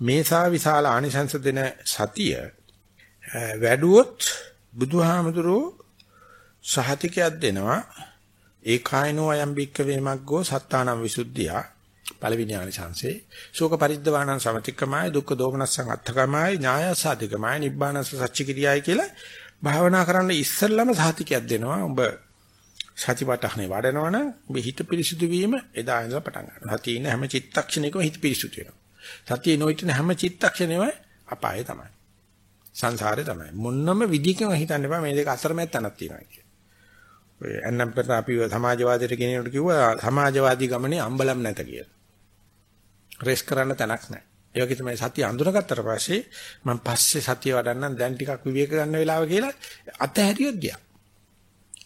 මේසා විශාල ආනිසංස දෙන සතිය වැඩුවොත් බුදුහාමුදුරෝ සහතිකයක් දෙනවා ඒකායනෝ අයම් බික්ක වේමග්ගෝ සත්තානම් විසුද්ධියා පළවෙනි ආනිසංසේ ශෝක පරිද්දවාණං සමතික්කමයි දුක්ඛ දෝමනස්සං අත්ථකමයි ඥායසාධිකමයි නිබ්බානස්ස සච්චිකිරියයි කියලා භාවනා කරන්න ඉස්සෙල්ලම සහතිකයක් දෙනවා උඹ සතිපටහනේ වඩනවනම් ඔබ හිත පිරිසුදු වීම එදා ඉඳලා පටන් ගන්නවා. සතිය ඉන්න හැම චිත්තක්ෂණයකම හිත පිරිසුදු වෙනවා. සතිය නොඉන්න හැම චිත්තක්ෂණයම අපාය තමයි. සංසාරේ තමයි. මොන්නම විදිහකින් හිතන්න එපා මේ දෙක අතරමැද තැනක් තියෙනවා කියලා. ඔය එන්නම් පෙර අපි සමාජවාදයට ගෙනියනකොට කිව්වා සමාජවාදී ගමනේ අම්බලම් නැත කියලා. රෙස් කරන්න තැනක් නැහැ. ඒ වගේ තමයි සතිය අඳුනගත්තට පස්සේ මම පස්සේ සතිය වඩන්නම් දැන් ටිකක් විවේක ගන්න වෙලාව කියලා අතහැරියොත් ගියා.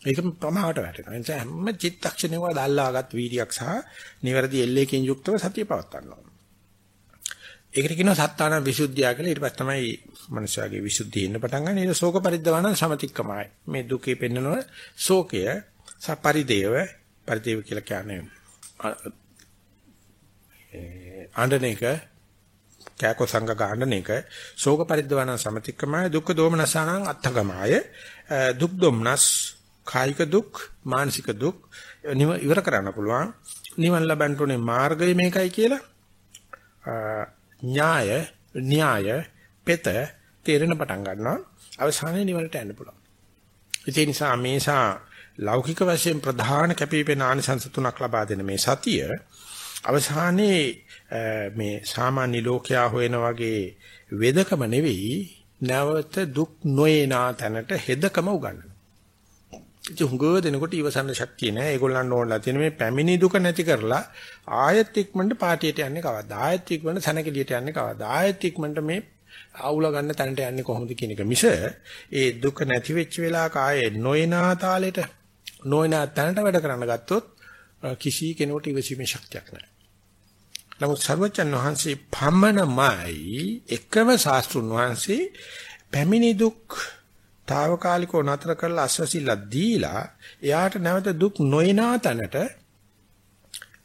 ඒක ප්‍රමාවට වැටෙනවා. ඒ නිසා හැම චිත්තක්ෂණයකම දැල්ලාගත් වීර්යයක් සහ නිවැරදි එල්ලේකින් යුක්තව සතිය පවත්වා ගන්නවා. ඒකට කියනවා සත්තාන විසුද්ධිය කියලා. ඊට පස්සේ තමයි මනුෂයාගේ විසුද්ධිය ඉන්න පටන් ගන්න. ඒක ශෝක පරිද්දවන සමතික්කමයි. මේ දුකේ පෙන්නන ශෝකය සපරිදේව පරිදේව කියලා කියන්නේ ආණ්ඩන එක කෑකෝ සංග ගන්න එක ශෝක පරිද්දවන සමතික්කමයි දුක්ඛ දෝමනසානං අත්ථගමාය දුක් දොම්නස් කායික දුක් මානසික දුක් ඉවර කරන්න පුළුවන් නිවන් ලබන්න උනේ මාර්ගය මේකයි කියලා ඥාය න්‍යාය පෙත තේරෙන පටන් ගන්නවා. අවසානයේ නිවනට යන්න පුළුවන්. ඒ නිසා මේසා ලෞකික වශයෙන් ප්‍රධාන කැපිපෙන ආනිසංස තුනක් ලබා දෙන මේ සතිය අවසානයේ මේ සාමාන්‍ය ලෝකයා හොයන වගේ වෙදකම නෙවෙයි නැවත දුක් නොයනා තැනට හෙදකම උගන්වන ඉතින් හුඟව දෙනකොට ඉවසන්න ශක්තිය නැහැ. ඒගොල්ලන් ඕනලා තියෙන මේ පැමිණි දුක නැති කරලා ආයෙත් ඉක්මනට පාටියට යන්නේ කවද්ද? ආයෙත් ඉක්මනට සනකෙලියට යන්නේ කවද්ද? ආයෙත් ඉක්මනට මේ ආවුල ගන්න තැනට යන්නේ කොහොමද කියන එක මිස ඒ දුක නැති වෙච්ච වෙලාවක ආයේ නොයනා තාලෙට නොයනා තැනට වැඩ කරන්න ගත්තොත් කිසි කෙනෙකුට ඉවසීමේ ශක්තියක් නැහැ. නමුත් සර්වචන් වහන්සේ පමණමයි එකම ශාස්ත්‍රුන් වහන්සේ පැමිණි දුක් తాවකාලිකව නතර කරලා අස්වැසිල්ලක් දීලා එයාට නැවත දුක් නොයනා තැනට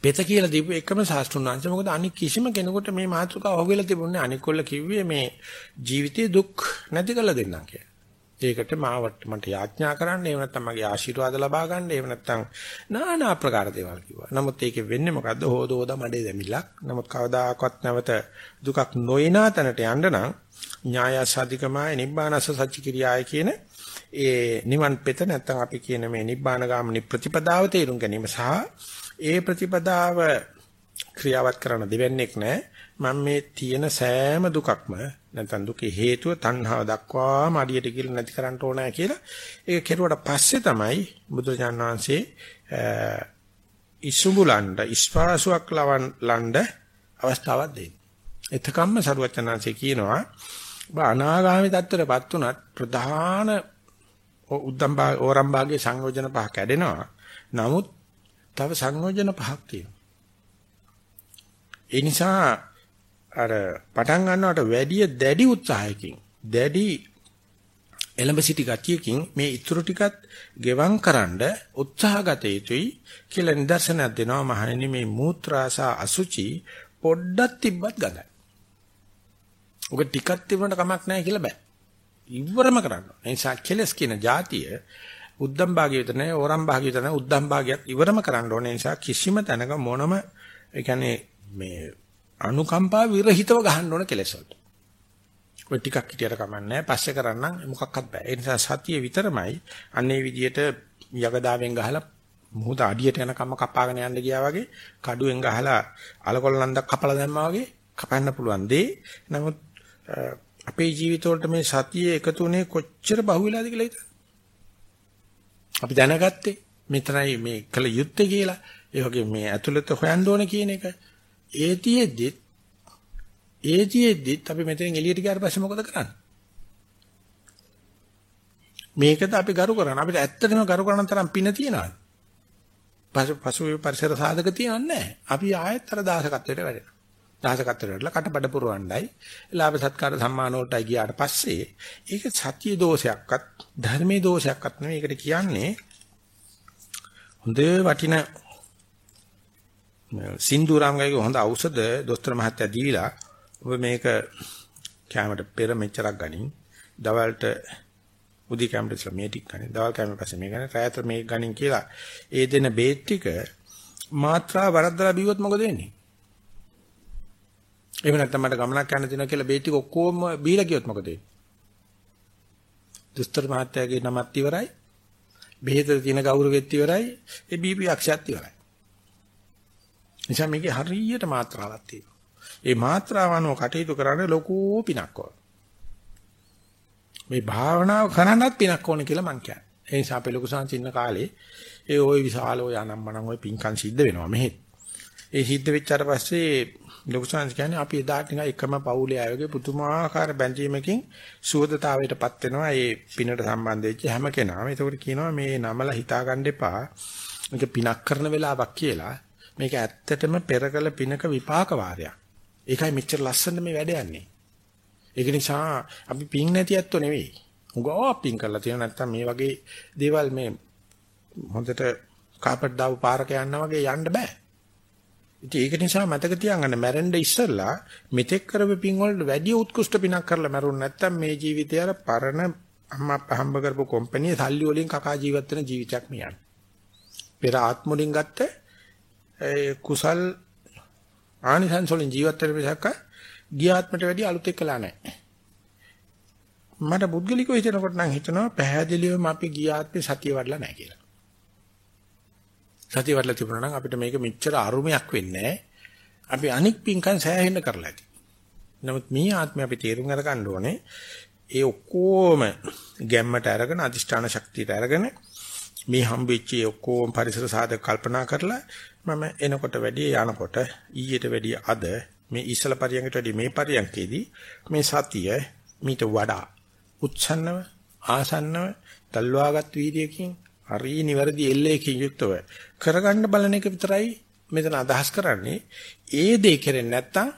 පෙත කියලා දීපු එකම ශාස්ත්‍රුණාංශ මොකද අනික කිසිම කෙනෙකුට මේ මාතෘකාව හොගලා තිබුණේ අනිකොල්ල කිව්වේ මේ ජීවිතයේ දුක් නැති කරලා දෙන්නම් කියලා. ඒකට මාවට මට යාඥා කරන්න එහෙම නැත්නම් මගේ ආශිර්වාද ලබා ගන්න එහෙම නැත්නම් নানা ආකාර දේවල් කිව්වා. නමුත් ඒකේ වෙන්නේ මොකද්ද? හොද හොද මඩේ දෙමිලක්. නමුත් කවදාකවත් නැවත දුකක් නොයනා තැනට යන්න නම් ඥායසාධිකමයි නිබ්බානස සච්ච කිරියාය කියන ඒ නිවන් පෙත නැත්නම් අපි කියන මේ නිබ්බාන ගාමිනී ප්‍රතිපදාව තේරුම් ගැනීම සහ ඒ ප්‍රතිපදාව ක්‍රියාවත් කරන දෙවන්නේක් නැහැ මම මේ තියෙන සෑම දුකක්ම නැත්නම් දුකේ හේතුව තණ්හාව දක්වාම අඩියට කියලා නැති කරන්න ඕනෑ කියලා ඒක කෙරුවට පස්සේ තමයි බුදුරජාණන් වහන්සේ ඉසුඹුලන්ඩ ඉස්පාසුවක් ලවන් ලණ්ඩ අවස්ථාවක් දෙන්නේ. එතකම්ම සරුවචනාංශේ කියනවා ඔබ අනාගාමී තත්ත්වයටපත් උනත් ප්‍රධාන උද්දම් භාග ඕරම් භාගයේ සංයෝජන පහ කැඩෙනවා. නමුත් තව සංයෝජන පහක් තියෙනවා. ඒ නිසා අර පටන් ගන්නවට වැඩිය දැඩි උත්සාහයකින් දැඩි එලඹ සිටි ගතියකින් මේ ඉතුරු ටිකත් ගෙවම් කරන්න උත්සාහගත යුතුයි කියලා නිදර්ශනයක් දෙනවා මහණෙනි මේ මූත්‍රාසා අසුචි පොඩ්ඩක් තිබ්බත් ගඳයි. ඔක ටිකක් තිබුණට කමක් නැහැ කියලා බෑ. ඉවරම කරන්න. ඒ නිසා කෙලස් කියන જાතිය උද්දම් භාගය විතර නෑ ඕරම් භාගය විතර නෑ උද්දම් භාගයත් ඉවරම කරන්න ඕනේ. ඒ නිසා කිසිම තැනක මොනම ඒ කියන්නේ මේ අනුකම්පා විරහිතව ගහන්න ඕන කෙලස් වලට. ඔය ටිකක් හිටියට කමන්නේ පස්සේ කරන්නම් මොකක්වත් බෑ. ඒ නිසා සතිය විතරමයි අන්නේ විදියට යගදාවෙන් ගහලා මුහුද අඩියට යන කම කපාගෙන යන්න ගියා වගේ කඩුවෙන් ගහලා අලකොල්ලන්දක් කපලා දැම්මා වගේ කපන්න පුළුවන් දේ. නමුත් අපේ ජීවිතවලට මේ සතිය එකතුනේ කොච්චර බහුවලාද කියලා හිතන්න. අපි දැනගත්තේ මෙතනයි මේ කල යුත්තේ කියලා. ඒ වගේ මේ ඇතුළත හොයන්න ඕන කියන එක. ඒතියෙද්දිත් ඒතියෙද්දිත් අපි මෙතෙන් එළියට ගියාට පස්සේ මොකද කරන්නේ? මේකද අපි ගරු කරන්නේ. අපිට ඇත්තටම ගරු කරන තරම් පින තියනවාද? පසු පසු පරිසර සාධක තියන්නේ නැහැ. අපි ආයෙත් අර දාසකත්වයට වැඩෙනවා. දාසකත්වයට වැඩලා කටබඩ පුරවණ්ඩයි ලාභ සත්කාර සම්මාන වලටයි ගියාට පස්සේ ඒක සත්‍ය දෝෂයක්වත් ධර්මයේ දෝෂයක්වත් නෙවෙයි ඒකට කියන්නේ හොඳ වටින සින්දුරාම්ගගේ හොඳ ඖෂධ දොස්තර මහත්තයා දීලා ඔබ මේක කැමරට පෙර මෙච්චරක් ගනින්. දවල්ට උදේ කැමරට ඉස්සලා මේ ටික ගනින්. දවල් කැමරට පස්සේ මේ ගනින්. රාත්‍ර මේ ගනින් කියලා ඒ දෙන බේත් ටික මාත්‍රා වරද්දලා බිව්වොත් මොකද වෙන්නේ? එහෙම නැත්නම් මට ගමනක් යන්න තියෙනවා කියලා බේත් ටික ඔක්කොම බීලා ගියොත් මොකද වෙන්නේ? දුස්තර මහත්තයාගේ නමත් ඉවරයි. බෙහෙතේ තියෙන ගෞරවෙත් ඉවරයි. ඒ බීපී අක්ෂයත් ඉවරයි. නිසා මේකේ හරියට මාත්‍රාවක් තියෙනවා. ඒ මාත්‍රාව අනුව කටයුතු කරන්න ලොකු පිනක් ඕන. මේ භාවනාව කරන්නත් පිනක් ඕන කියලා මං කියන්නේ. ඒ නිසා අපේ ලොකු සංසින්න කාලේ ඒ ওই විශාල ඔය අනම්මනම් ওই පින්කම් සිද්ධ වෙනවා මෙහෙත්. ඒ සිද්ධ වෙච්චාට පස්සේ ලොකු සංස් කියන්නේ අපි එදාට නිකන් එකම පවුලේ අයගේ පුදුමාකාර බැඳීමකින් සුවදතාවයටපත් වෙනවා ඒ පිනට සම්බන්ධ වෙච්ච හැම කෙනාම. ඒකට කියනවා මේ නමල හිතා ගන්න එපා. මේක පිනක් කරන වෙලාවක් කියලා. මේක ඇත්තටම පෙරකල පිනක විපාක වාරයක්. ඒකයි මෙච්චර ලස්සන මේ වැඩ යන්නේ. ඒක නිසා අපි පින් නැති ඇත්තෝ නෙවෙයි. උගෝ පින් කරලා තියෙන නැත්තම් මේ වගේ දේවල් මේ හොඳට කාපට් දාපු පාරක යනවා වගේ යන්න බෑ. ඉතින් ඒක නිසා මතක තියාගන්න මැරෙන්න ඉස්සෙල්ලා මෙතෙක් කරපු පින් වලට වැඩි උත්කෘෂ්ඨ පිනක් කරලා මැරුණ නැත්තම් මේ ජීවිතය අර පරණ අම්මා අප්පා හම්බ කරපු කම්පැනි සල්ලි වලින් කකා ජීවත් වෙන ජීවිතයක් මියන්නේ. පෙර ආත්ම වලින් ගත්ත ඒ කුසල් ආනිසංස වලින් ජීවත් වෙන මිසක් ගියාත්මට වැඩි අලුත් එක්කලා නැහැ. මට පුද්ගලිකව හිතනකොට නම් හිතනවා පැහැදිලිවම අපි ගියාත්මේ සතිය වඩලා නැහැ කියලා. සතිය වඩලා තිබුණා නම් අපිට මේක මෙච්චර අරුමයක් වෙන්නේ අපි අනික් පින්කම් සෑහෙන්න කරලා ඇති. නමුත් මේ ආත්මය අපි තේරුම් අරගන්න ඕනේ ඒ ඔක්කොම ගැම්මට අරගෙන අදිෂ්ඨාන ශක්තියට අරගෙන මේ හම්බෙච්ච ඔක්කොම පරිසර සාධක කල්පනා කරලා මම එනකොට වැඩි යනකොට ඊයට වැඩි අද මේ ඉස්සල පරියන්කට වැඩි මේ පරියන්කේදී මේ සතිය මීට වඩා උච්ඡන්නව ආසන්නව තල්වාගත් වීර්යකින් හරි නිවැරදි එල්ලේකින් යුක්තව කරගන්න බලන එක විතරයි මෙතන අදහස් කරන්නේ. ඒ දේ කෙරෙන්නේ නැත්තම්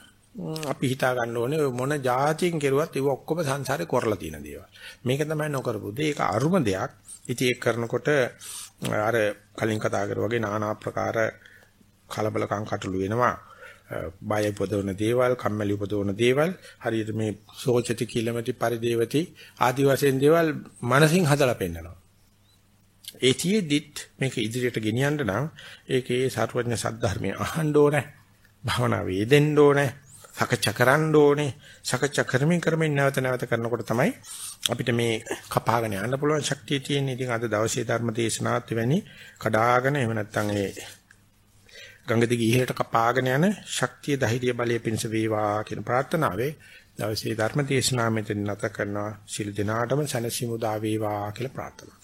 අපි හිතා ගන්න ඕනේ මොන જાතියෙන් කෙරුවත් ඒව ඔක්කොම සංසාරේ කරලා තියෙන දේවල්. මේක තමයි නොකරපු දේ. ඒක අරුම දෙයක්. ඉතින් ඒක කරනකොට අර කලින් කතා කරුවා වගේ নানা ආකාර කලබලකම් කටළු වෙනවා. බය උපදවන දේවල් කම්මැලි උපදවන දේවල් හරියට මේ සෝචති කිලමති පරිදේවති ආදි වශයෙන් දේවල් මනසින් හදලා පෙන්නනවා. ඒතියෙදිත් මේක ඉදිරියට ගෙනියන්න නම් ඒකේ සර්වඥ සද්ධර්මයේ අහන්න ඕනේ. භවනා වේදෙන්න ඕනේ. සකච්ඡා කරන්න ඕනේ සකච්ඡා කරමින් කරමින් නැවත නැවත කරනකොට තමයි අපිට මේ කපාගෙන යන්න පුළුවන් ශක්තිය තියෙන්නේ. ඉතින් අද දවසේ ධර්ම දේශනාවත් වෙන්නේ කඩාගෙන එහෙම නැත්නම් ඒ ගංගා දිගේ ඉහළට කපාගෙන යන ශක්තිය ධෛර්ය බලය පිණිස වේවා කියන ප්‍රාර්ථනාවේ දවසේ ධර්ම දේශනාව මෙතන නැත කරනවා. සිල් දිනාටම සනසිමු දා වේවා කියලා ප්‍රාර්ථනා